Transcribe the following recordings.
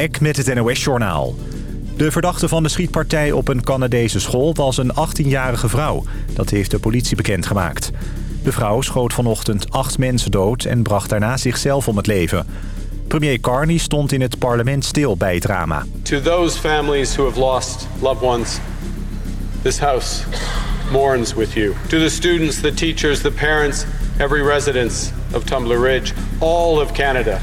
Eck met het NOS-journaal. De verdachte van de schietpartij op een Canadese school was een 18-jarige vrouw. Dat heeft de politie bekendgemaakt. De vrouw schoot vanochtend acht mensen dood en bracht daarna zichzelf om het leven. Premier Carney stond in het parlement stil bij het drama. To those families who have lost loved ones, this house mourns with you. To the students, the teachers, the parents, every resident of Tumbler Ridge, all of Canada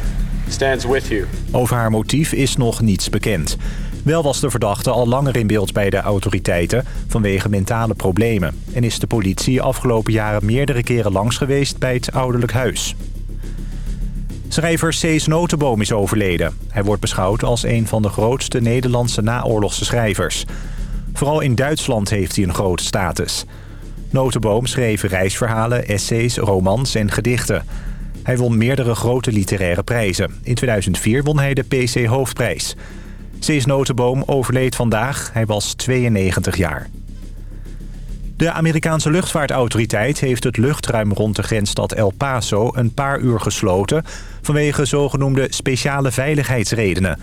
stands with you. Over haar motief is nog niets bekend. Wel was de verdachte al langer in beeld bij de autoriteiten vanwege mentale problemen. En is de politie afgelopen jaren meerdere keren langs geweest bij het ouderlijk huis. Schrijver Cees Notenboom is overleden. Hij wordt beschouwd als een van de grootste Nederlandse naoorlogse schrijvers. Vooral in Duitsland heeft hij een grote status. Notenboom schreef reisverhalen, essays, romans en gedichten. Hij won meerdere grote literaire prijzen. In 2004 won hij de PC Hoofdprijs. Cees Notenboom overleed vandaag. Hij was 92 jaar. De Amerikaanse luchtvaartautoriteit heeft het luchtruim rond de grensstad El Paso een paar uur gesloten vanwege zogenoemde speciale veiligheidsredenen.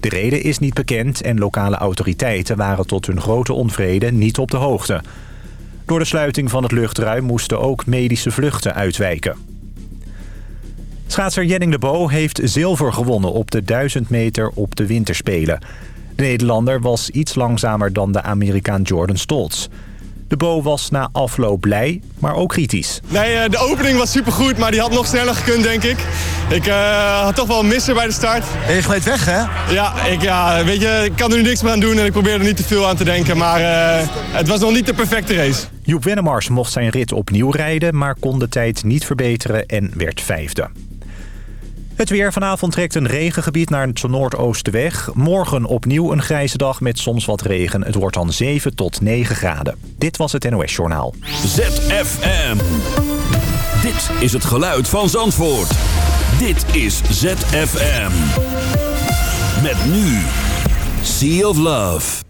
De reden is niet bekend en lokale autoriteiten waren tot hun grote onvrede niet op de hoogte. Door de sluiting van het luchtruim moesten ook medische vluchten uitwijken. Schaatser Jenning de Bo heeft zilver gewonnen op de 1000 meter op de winterspelen. De Nederlander was iets langzamer dan de Amerikaan Jordan Stoltz. De Bo was na afloop blij, maar ook kritisch. Nee, eh, de opening was supergoed, maar die had nog sneller gekund, denk ik. Ik uh, had toch wel een misser bij de start. En je gleed weg, hè? Ja, ik, ja, weet je, ik kan er nu niks meer aan doen en ik probeer er niet te veel aan te denken. Maar uh, het was nog niet de perfecte race. Joep Wennemars mocht zijn rit opnieuw rijden, maar kon de tijd niet verbeteren en werd vijfde. Het weer vanavond trekt een regengebied naar het noordoosten weg. Morgen opnieuw een grijze dag met soms wat regen. Het wordt dan 7 tot 9 graden. Dit was het NOS Journaal. ZFM. Dit is het geluid van Zandvoort. Dit is ZFM. Met nu. Sea of Love.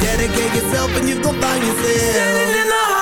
Dedicate yourself and you gon' find yourself. Standing in the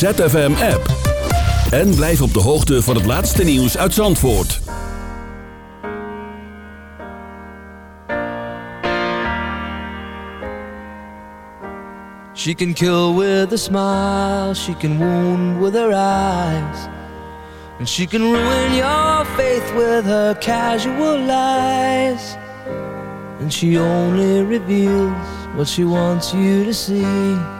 Download de ZFM app. En blijf op de hoogte van het laatste nieuws uit Zandvoort. She can kill with a smile, she can wound with her eyes, and she can ruin your faith with her casual lies. And she only reveals what she wants you to see.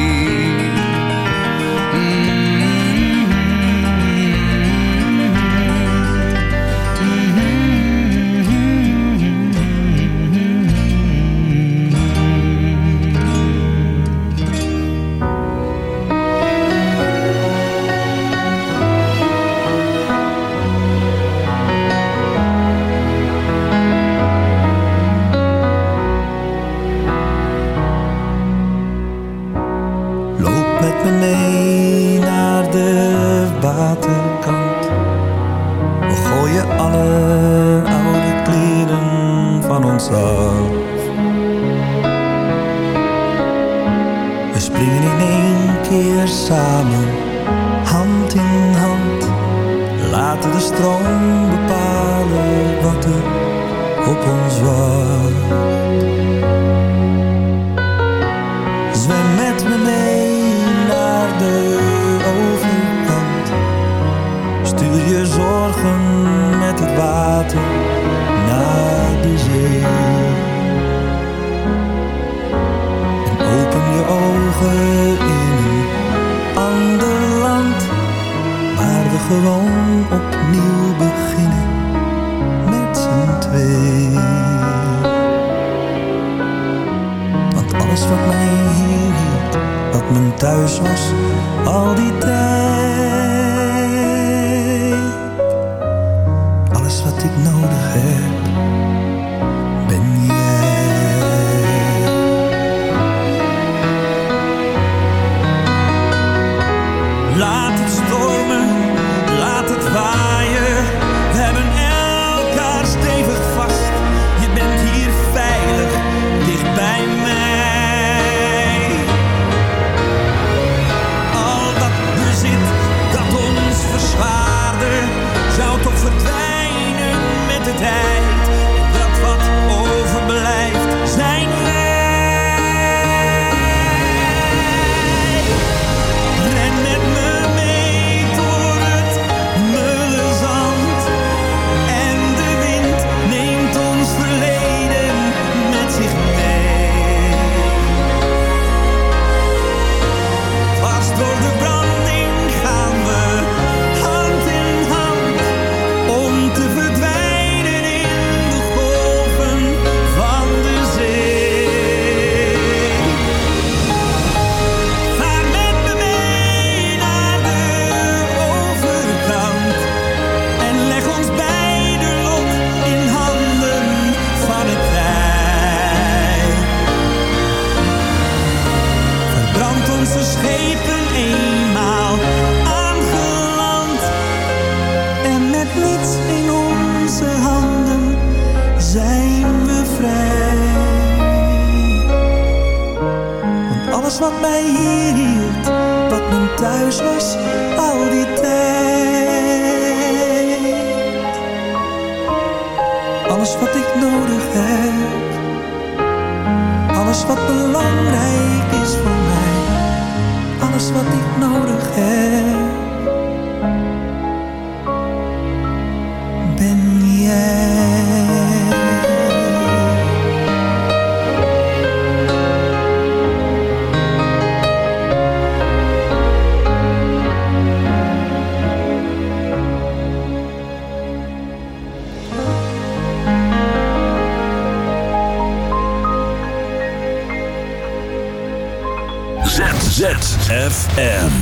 M.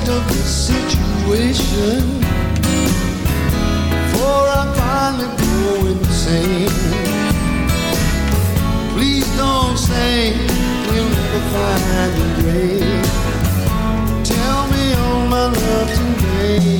best of the situation. for I finally go insane. Please don't say we'll never find the grave. Tell me all my love today.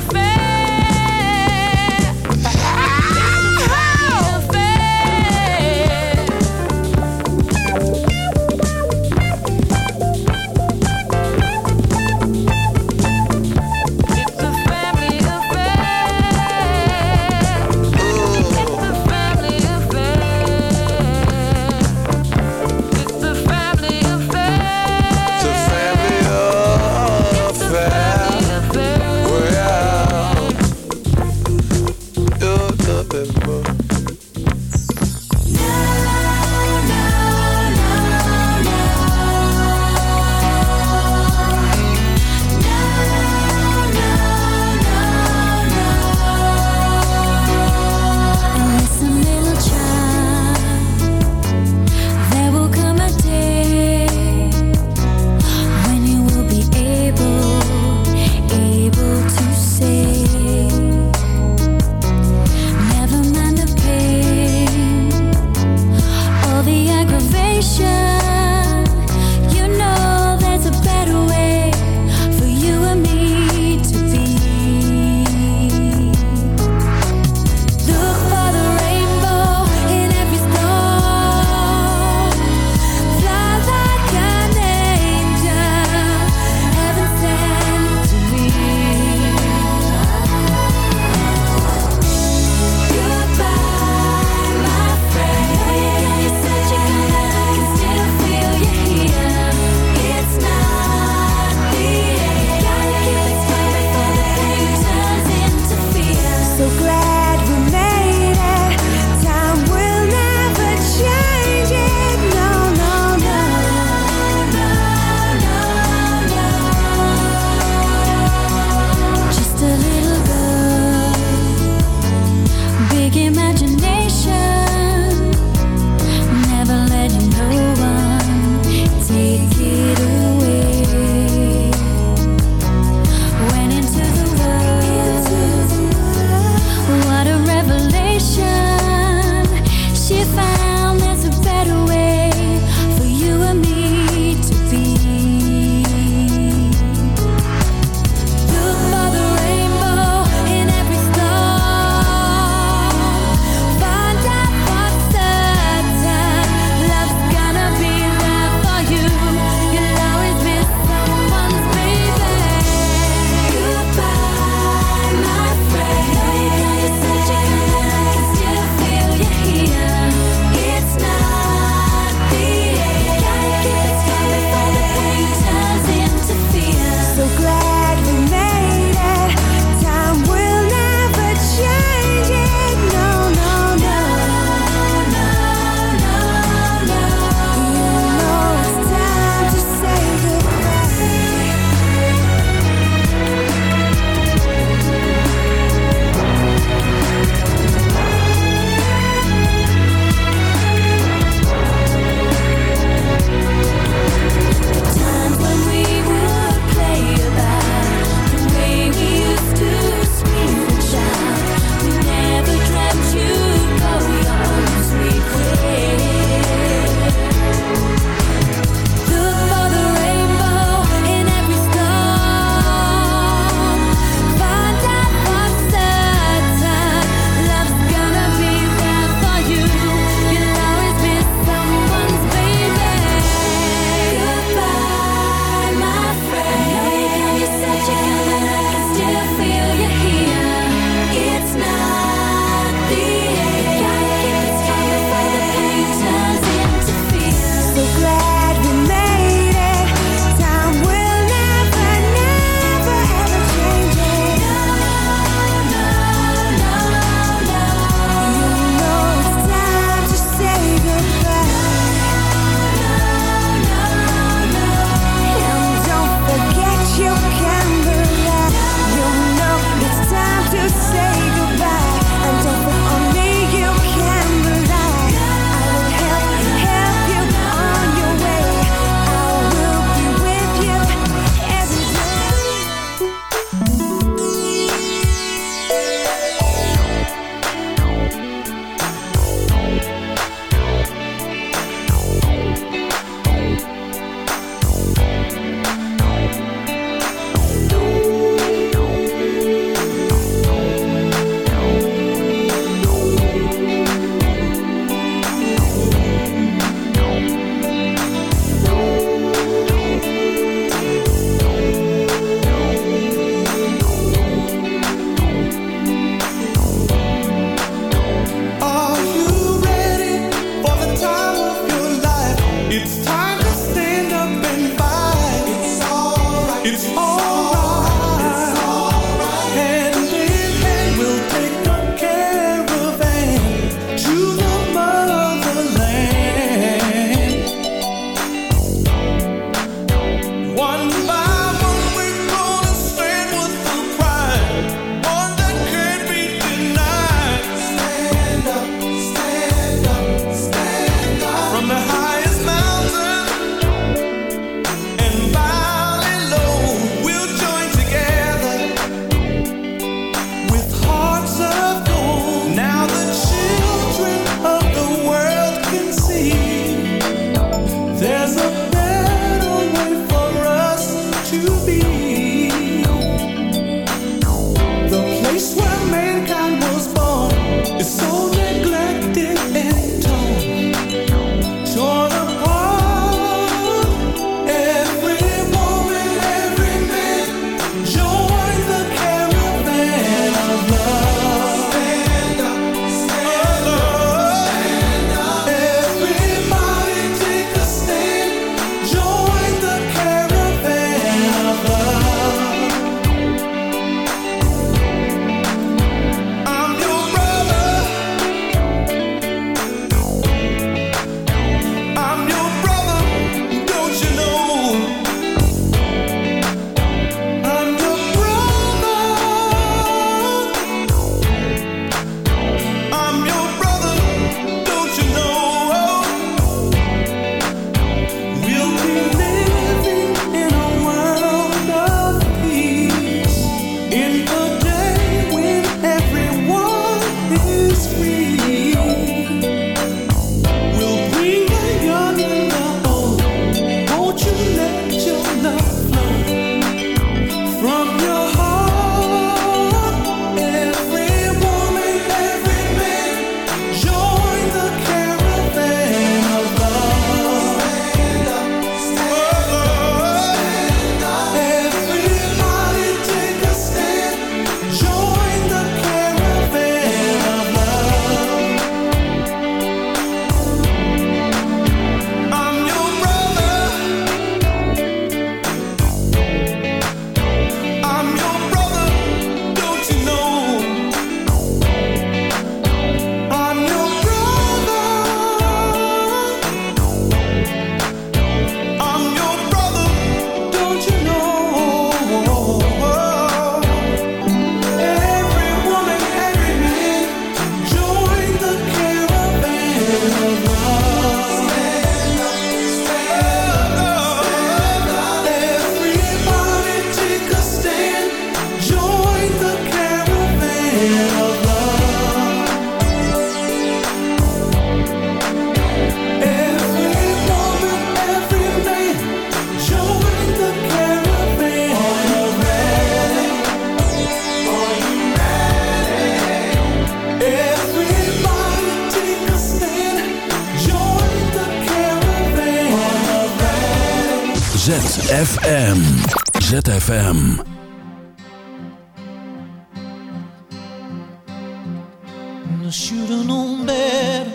I should've known better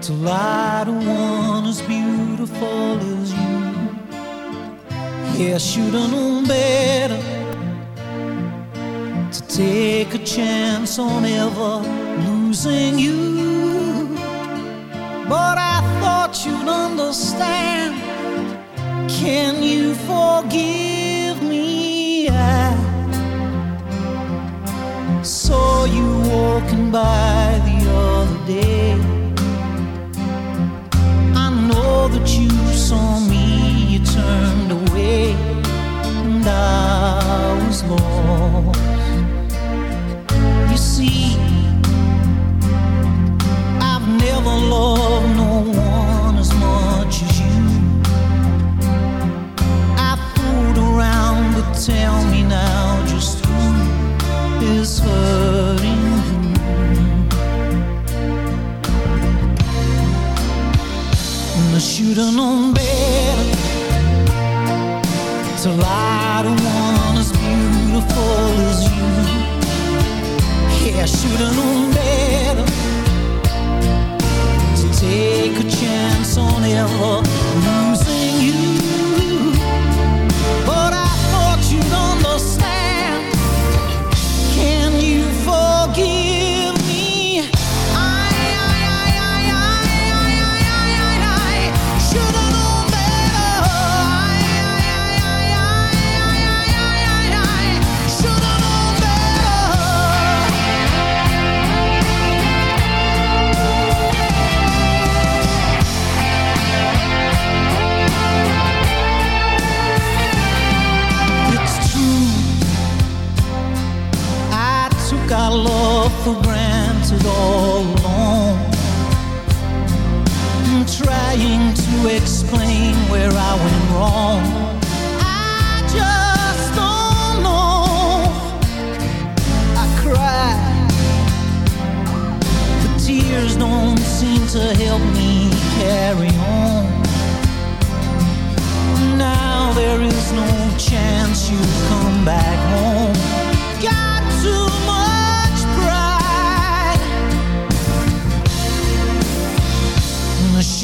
to lie to one as beautiful as you. Yeah, I should've known better to take a chance on ever losing you. But I thought you'd understand. Can you forgive me? I by the take a chance on ever. For granted all along. I'm trying to explain where I went wrong. I just don't know. I cry, The tears don't seem to help me carry on. Now there is no chance you'll come back home.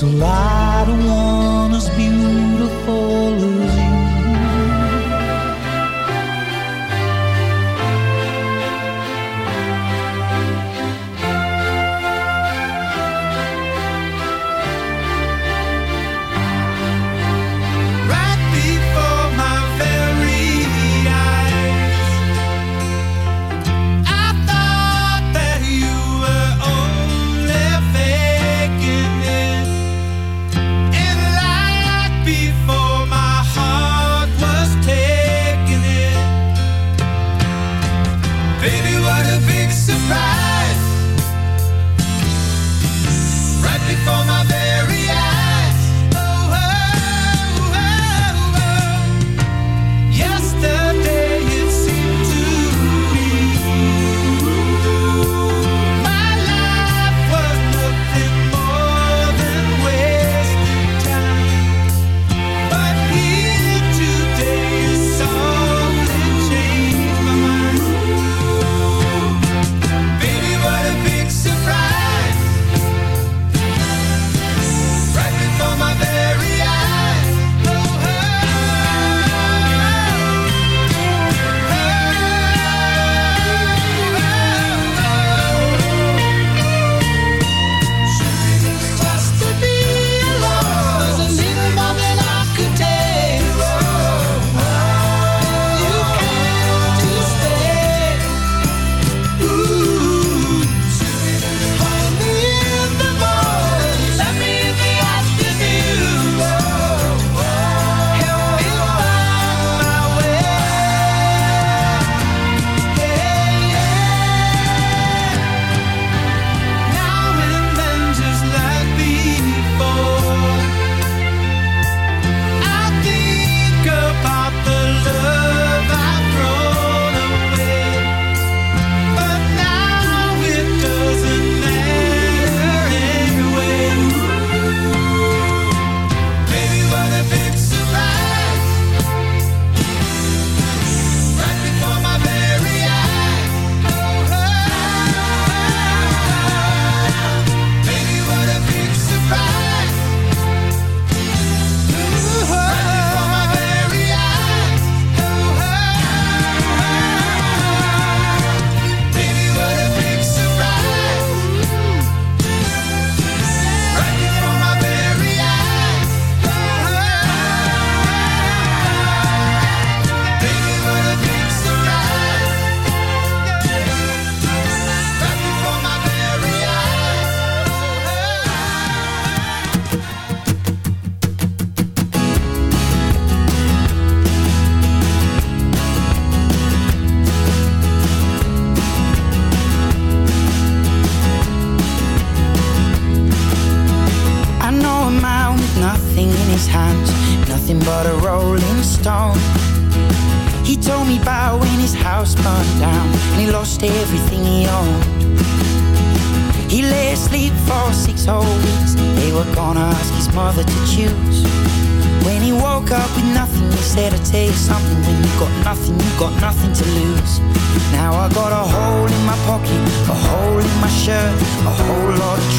So I don't want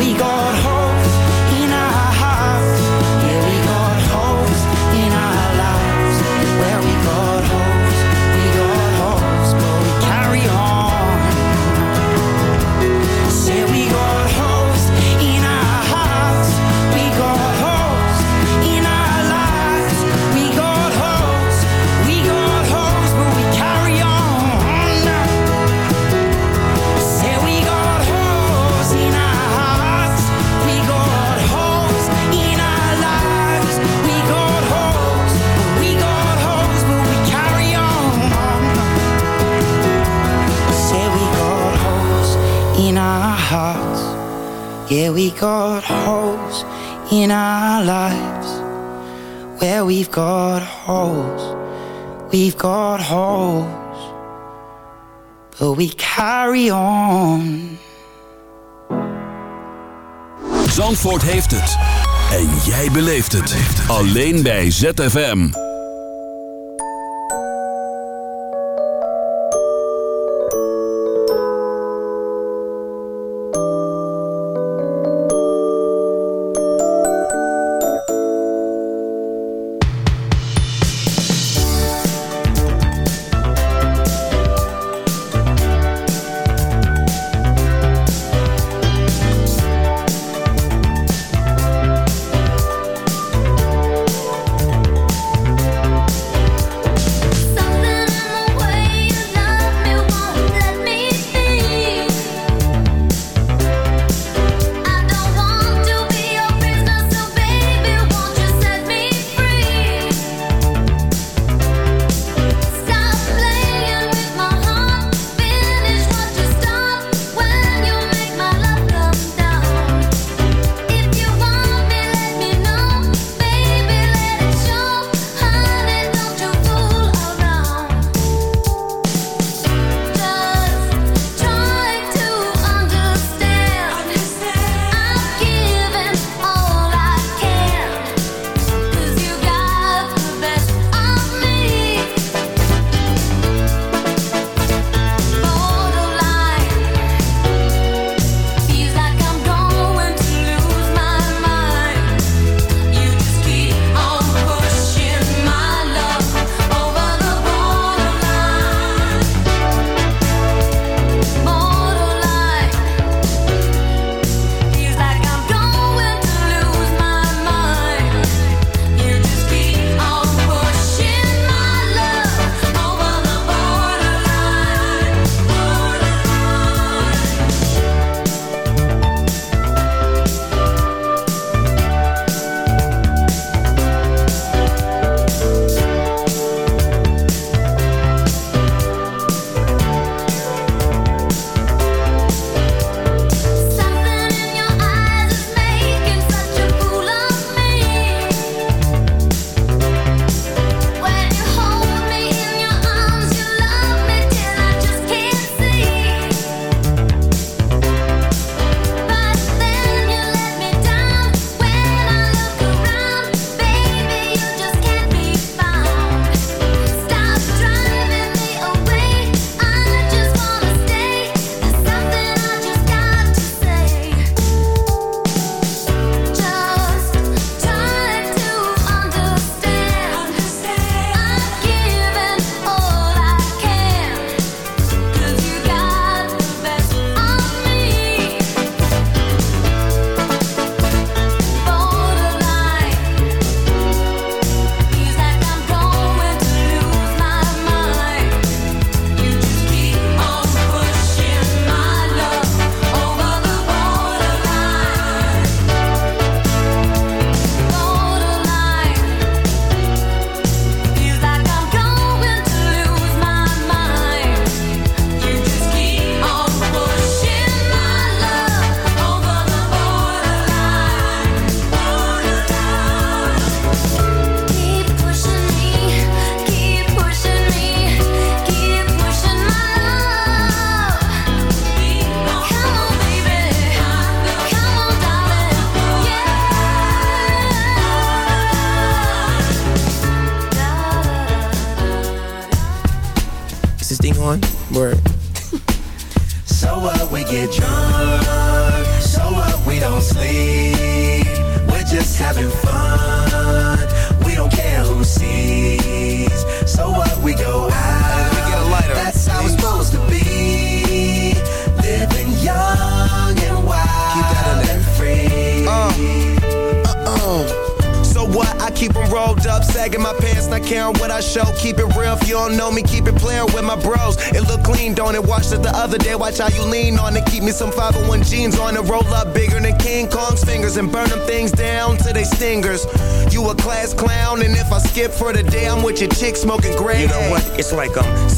We got holes we've got holes, but we carry on. Zandvoort heeft het. En jij beleeft het. Alleen bij ZFM.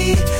be.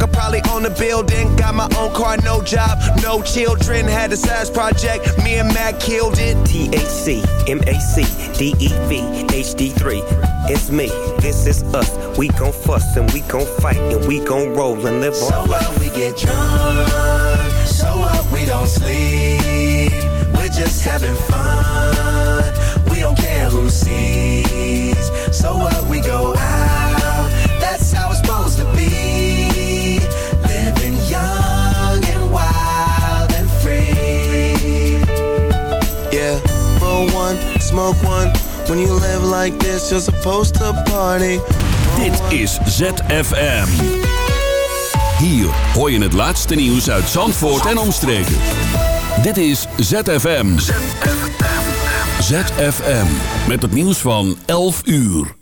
probably own a building. Got my own car, no job, no children. Had a size project, me and Mac killed it. THC, MAC, DEV, HD3. It's me, this is us. We gon' fuss and we gon' fight and we gon' roll and live So on life. what we get drunk, so what we don't sleep. We're just having fun. We don't care who sees. So what we go out. That's how it's one, smoke one. When you live like this, you're supposed to party. Dit is ZFM. Hier hoor je het laatste nieuws uit Zandvoort en omstreken. Dit is ZFM. ZFM. Met het nieuws van 11 uur.